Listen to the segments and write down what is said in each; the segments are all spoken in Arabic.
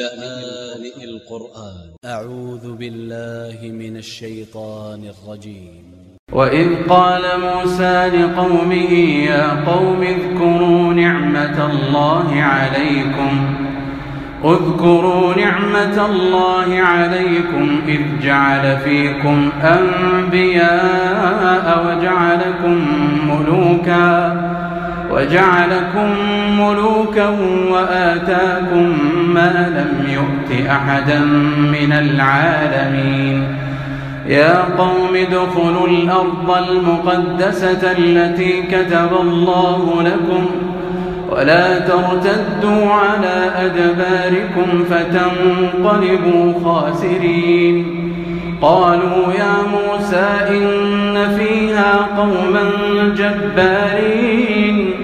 لآن القرآن. أ ع و ذ ب ا ل ل ه من ا ل ش ي ط ا ن ا ل ج ي م وإذ قال موسى لقومه يا قوم اذكروا نعمة الله عليكم اذكروا نعمة الله عليكم إذ جعل فيكم أنبياء وجعلكم ملوكا وجعلكم ملوكا وآتاكم ما لم يؤت أحدا من العالمين. يا قوم ادخلوا الأرض المقدسة التي كتب الله لكم ولا ترتدوا على أدباركم فتنقلبوا خاسرين. قالوا يا موسى إن فيها قوما جبارين.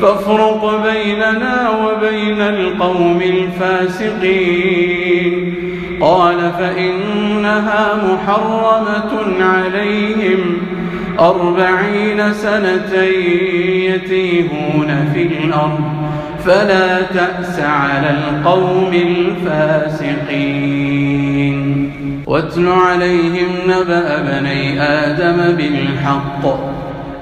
فافرق بيننا وبين القوم الفاسقين. قال فإنها محرمة عليهم. أربعين سنة يتيهون في الأرض. فلا تأس على القوم الفاسقين. واتل عليهم نبأ بني آدم بالحق.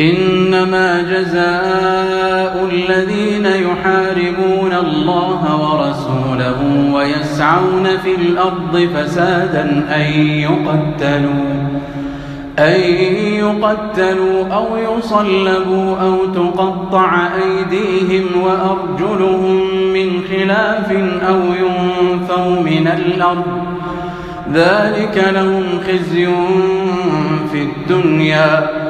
إنما جزاء الذين يحاربون الله ورسوله ويسعون في الأرض فسادا أن يقتلوا أن يقتلوا أو يصلبوا أو تقطع أيديهم وأرجلهم من خلاف أو ينفوا من الأرض ذلك لهم خزي في الدنيا